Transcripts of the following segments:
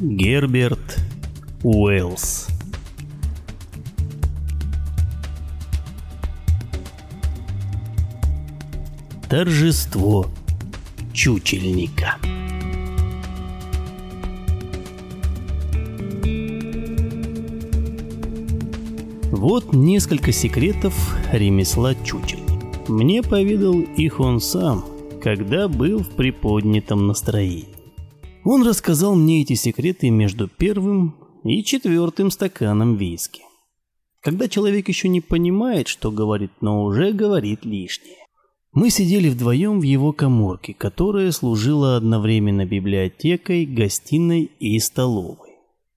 Герберт Уэллс Торжество чучельника Вот несколько секретов ремесла чучел. Мне поведал их он сам, когда был в приподнятом настроении. Он рассказал мне эти секреты между первым и четвертым стаканом виски. Когда человек еще не понимает, что говорит, но уже говорит лишнее. Мы сидели вдвоем в его коморке, которая служила одновременно библиотекой, гостиной и столовой.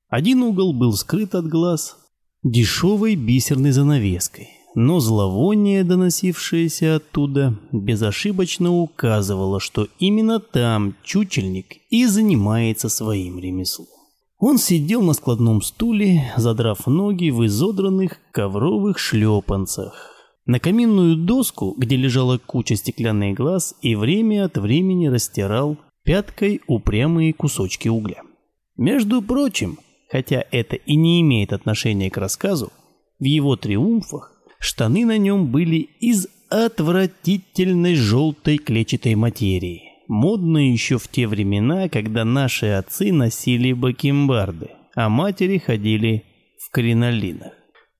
Один угол был скрыт от глаз дешевой бисерной занавеской, но зловоние, доносившееся оттуда, безошибочно указывало, что именно там чучельник и занимается своим ремеслом. Он сидел на складном стуле, задрав ноги в изодранных ковровых шлепанцах, на каминную доску, где лежала куча стеклянных глаз, и время от времени растирал пяткой упрямые кусочки угля. Между прочим, хотя это и не имеет отношения к рассказу, в его триумфах штаны на нем были из отвратительной желтой клетчатой материи, модной еще в те времена, когда наши отцы носили бакенбарды, а матери ходили в кринолинах.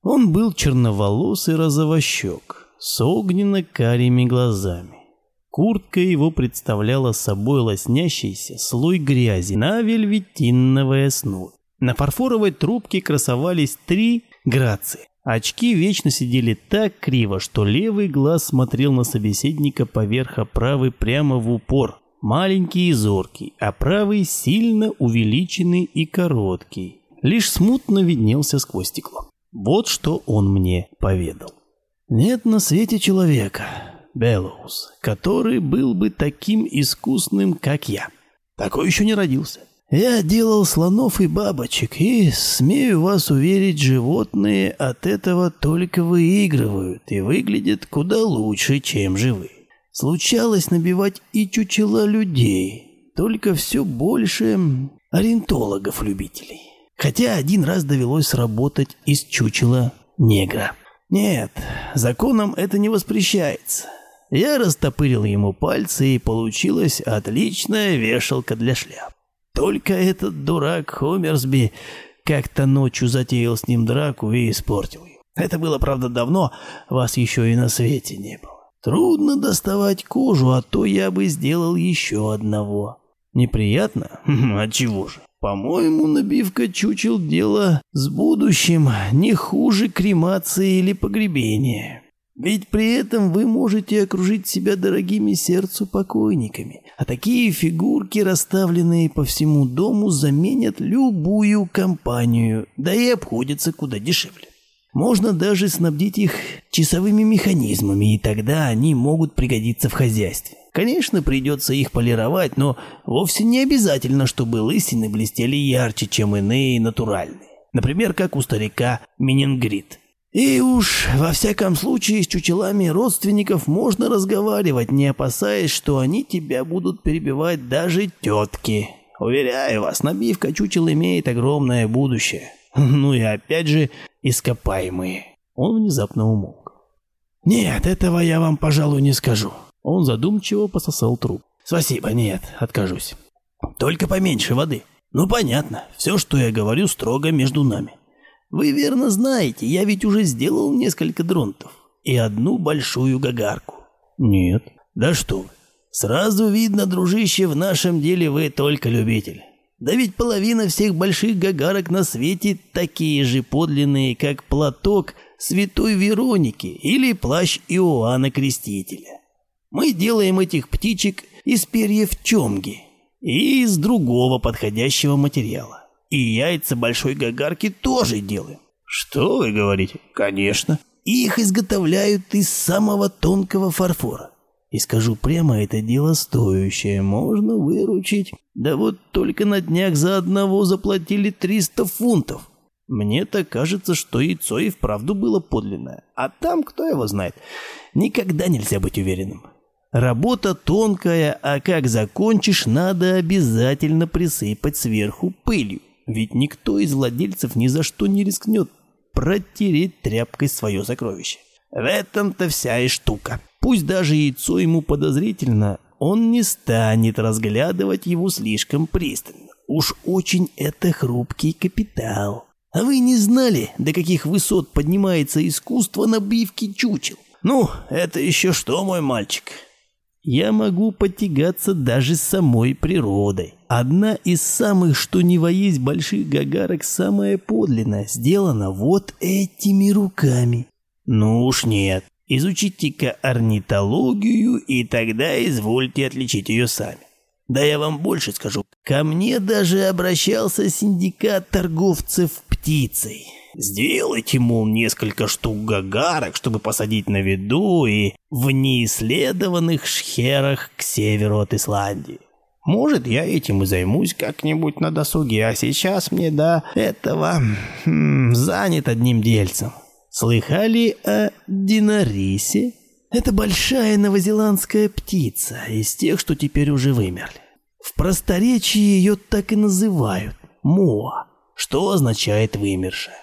Он был черноволосый розовощек, с огненно-карими глазами. Куртка его представляла собой лоснящийся слой грязи на вельветиновой основе. На фарфоровой трубке красовались три грации. Очки вечно сидели так криво, что левый глаз смотрел на собеседника поверх, правый прямо в упор. Маленький и зоркий, а правый сильно увеличенный и короткий. Лишь смутно виднелся сквозь стекло. Вот что он мне поведал. Нет на свете человека, Беллоус, который был бы таким искусным, как я. Такой еще не родился. Я делал слонов и бабочек, и, смею вас уверить, животные от этого только выигрывают и выглядят куда лучше, чем живые. Случалось набивать и чучела людей, только все больше ориентологов-любителей. Хотя один раз довелось работать из чучела негра. Нет, законом это не воспрещается. Я растопырил ему пальцы, и получилась отличная вешалка для шляп. Только этот дурак Хомерсби как-то ночью затеял с ним драку и испортил ее. Это было, правда, давно, вас еще и на свете не было. Трудно доставать кожу, а то я бы сделал еще одного. Неприятно? А чего же? По-моему, набивка чучел дело с будущим не хуже кремации или погребения. Ведь при этом вы можете окружить себя дорогими сердцу покойниками, а такие фигурки, расставленные по всему дому, заменят любую компанию, да и обходятся куда дешевле. Можно даже снабдить их часовыми механизмами, и тогда они могут пригодиться в хозяйстве. Конечно, придется их полировать, но вовсе не обязательно, чтобы лысины блестели ярче, чем иные натуральные. Например, как у старика Менингрит. И уж, во всяком случае, с чучелами родственников можно разговаривать, не опасаясь, что они тебя будут перебивать даже тетки. Уверяю вас, набивка чучел имеет огромное будущее. Ну и опять же, ископаемые. Он внезапно умолк. Нет, этого я вам, пожалуй, не скажу. Он задумчиво пососал труп. «Спасибо, нет, откажусь. Только поменьше воды. Ну, понятно, все, что я говорю, строго между нами. Вы верно знаете, я ведь уже сделал несколько дронтов и одну большую гагарку». «Нет». «Да что вы. Сразу видно, дружище, в нашем деле вы только любитель. Да ведь половина всех больших гагарок на свете такие же подлинные, как платок святой Вероники или плащ Иоанна Крестителя. Мы делаем этих птичек из перьев чомги и из другого подходящего материала. И яйца большой гагарки тоже делаем. Что вы говорите? Конечно. Их изготовляют из самого тонкого фарфора. И скажу прямо, это дело стоящее, можно выручить. Да вот только на днях за одного заплатили 300 фунтов. Мне так кажется, что яйцо и вправду было подлинное. А там, кто его знает, никогда нельзя быть уверенным. Работа тонкая, а как закончишь, надо обязательно присыпать сверху пылью. Ведь никто из владельцев ни за что не рискнет протереть тряпкой свое сокровище. В этом-то вся и штука. Пусть даже яйцо ему подозрительно, он не станет разглядывать его слишком пристально. Уж очень это хрупкий капитал. А вы не знали, до каких высот поднимается искусство набивки чучел? Ну, это еще что, мой мальчик? Я могу потягаться даже с самой природой. Одна из самых, что не воесть больших гагарок, самая подлинная, сделана вот этими руками. Ну уж нет. Изучите-ка орнитологию, и тогда извольте отличить ее сами. Да я вам больше скажу. Ко мне даже обращался синдикат торговцев птицей. Сделайте, мол, несколько штук гагарок, чтобы посадить на виду и в неисследованных шхерах к северу от Исландии. Может, я этим и займусь как-нибудь на досуге, а сейчас мне до этого хм, занят одним дельцем. Слыхали о динарисе? Это большая новозеландская птица, из тех, что теперь уже вымерли. В просторечии ее так и называют – моа, что означает «вымершая».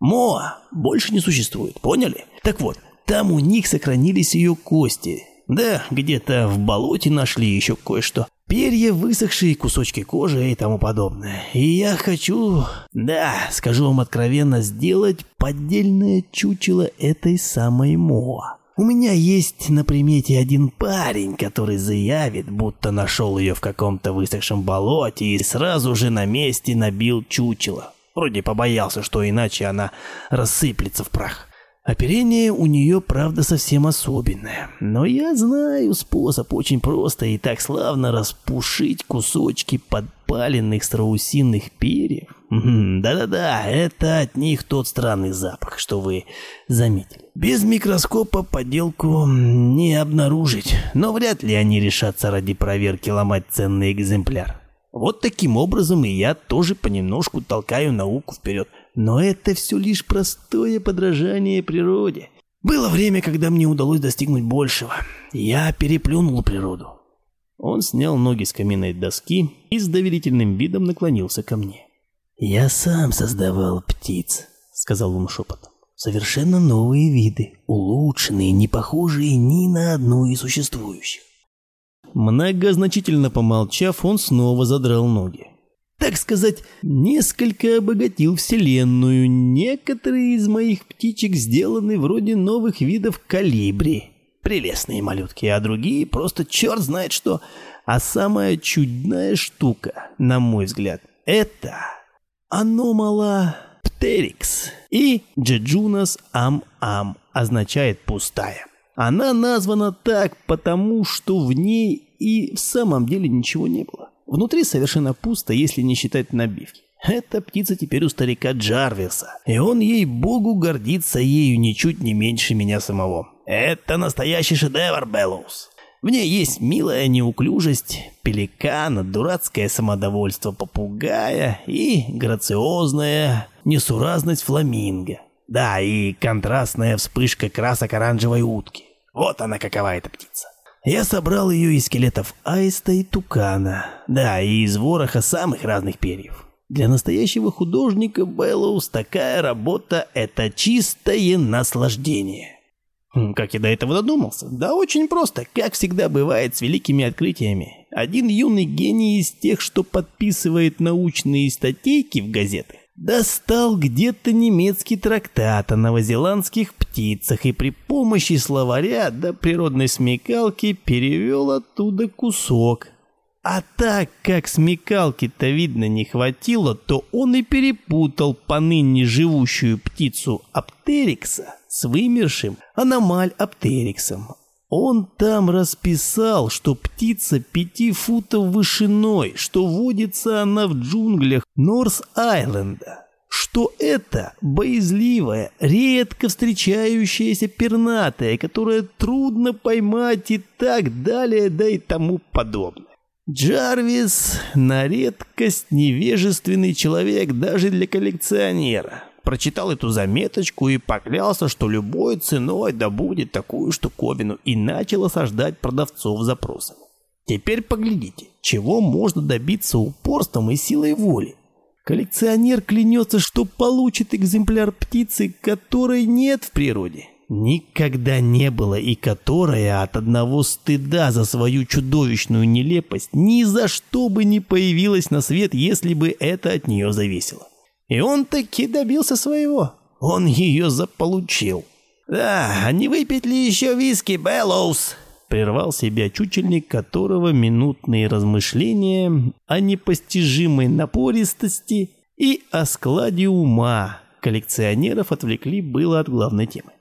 Моа больше не существует, поняли? Так вот, там у них сохранились ее кости. Да, где-то в болоте нашли еще кое-что. Перья, высохшие кусочки кожи и тому подобное. И я хочу, да, скажу вам откровенно, сделать поддельное чучело этой самой Моа. У меня есть на примете один парень, который заявит, будто нашел ее в каком-то высохшем болоте и сразу же на месте набил чучело. Вроде побоялся, что иначе она рассыплется в прах. Оперение у нее, правда, совсем особенное. Но я знаю способ очень просто и так славно распушить кусочки подпаленных страусиных перьев. Да-да-да, это от них тот странный запах, что вы заметили. Без микроскопа подделку не обнаружить, но вряд ли они решатся ради проверки ломать ценный экземпляр. Вот таким образом и я тоже понемножку толкаю науку вперед. Но это все лишь простое подражание природе. Было время, когда мне удалось достигнуть большего. Я переплюнул природу. Он снял ноги с каменной доски и с доверительным видом наклонился ко мне. «Я сам создавал птиц», — сказал он шепотом. «Совершенно новые виды, улучшенные, не похожие ни на одну из существующих». Многозначительно помолчав, он снова задрал ноги так сказать, несколько обогатил Вселенную. Некоторые из моих птичек сделаны вроде новых видов калибри. Прелестные малютки, а другие просто черт знает что. А самая чудная штука, на мой взгляд, это аномала птерикс и джеджунас ам-ам означает пустая. Она названа так, потому что в ней и в самом деле ничего не было. Внутри совершенно пусто, если не считать набивки. Эта птица теперь у старика Джарвиса, и он, ей-богу, гордится ею ничуть не меньше меня самого. Это настоящий шедевр, Беллоус. В ней есть милая неуклюжесть пеликана, дурацкое самодовольство попугая и грациозная несуразность фламинго. Да, и контрастная вспышка красок оранжевой утки. Вот она какова эта птица. Я собрал ее из скелетов аиста и тукана, да, и из вороха самых разных перьев. Для настоящего художника Беллоус такая работа – это чистое наслаждение. Как я до этого додумался? Да очень просто, как всегда бывает с великими открытиями. Один юный гений из тех, что подписывает научные статейки в газетах, достал где-то немецкий трактат о новозеландских птицах и при помощи словаря до природной смекалки перевел оттуда кусок. А так как смекалки-то видно не хватило, то он и перепутал поныне живущую птицу аптерикса с вымершим аномаль аптериксом. Он там расписал, что птица пяти футов вышиной, что водится она в джунглях Норс-Айленда, что это боязливая, редко встречающаяся пернатая, которая трудно поймать и так далее, да и тому подобное. Джарвис на редкость невежественный человек даже для коллекционера прочитал эту заметочку и поклялся, что любой ценой добудет такую штуковину и начал осаждать продавцов запросами. Теперь поглядите, чего можно добиться упорством и силой воли. Коллекционер клянется, что получит экземпляр птицы, которой нет в природе. Никогда не было и которая от одного стыда за свою чудовищную нелепость ни за что бы не появилась на свет, если бы это от нее зависело. И он таки добился своего. Он ее заполучил. «Да, а не выпить ли еще виски, Беллоус?» Прервал себя чучельник, которого минутные размышления о непостижимой напористости и о складе ума коллекционеров отвлекли было от главной темы.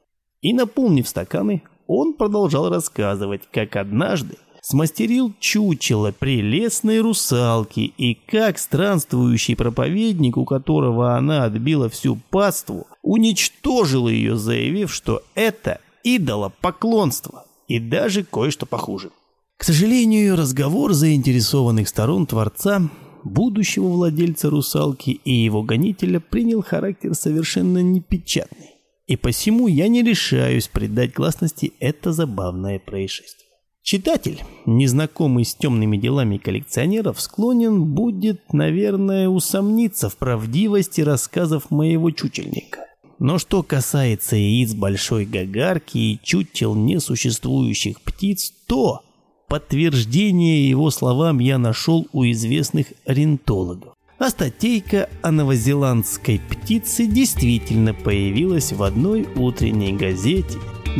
И наполнив стаканы, он продолжал рассказывать, как однажды смастерил чучело прелестной русалки и как странствующий проповедник, у которого она отбила всю паству, уничтожил ее, заявив, что это идолопоклонство и даже кое-что похуже. К сожалению, разговор заинтересованных сторон Творца, будущего владельца русалки и его гонителя принял характер совершенно непечатный. И посему я не решаюсь придать гласности это забавное происшествие. Читатель, незнакомый с темными делами коллекционеров, склонен будет, наверное, усомниться в правдивости рассказов моего чучельника. Но что касается яиц большой гагарки и чучел несуществующих птиц, то подтверждение его словам я нашел у известных орнитологов. А статейка о новозеландской птице действительно появилась в одной утренней газете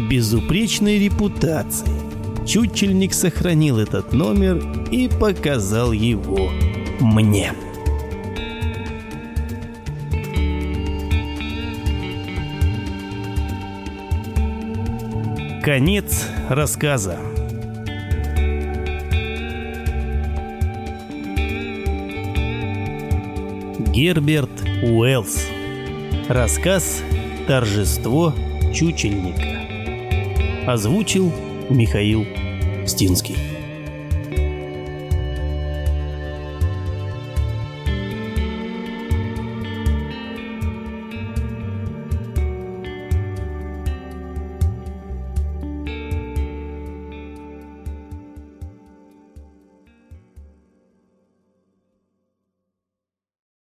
безупречной репутации – Чучельник сохранил этот номер и показал его мне. Конец рассказа. Герберт Уэллс. Рассказ «Торжество чучельника». Озвучил Михаил Стинский.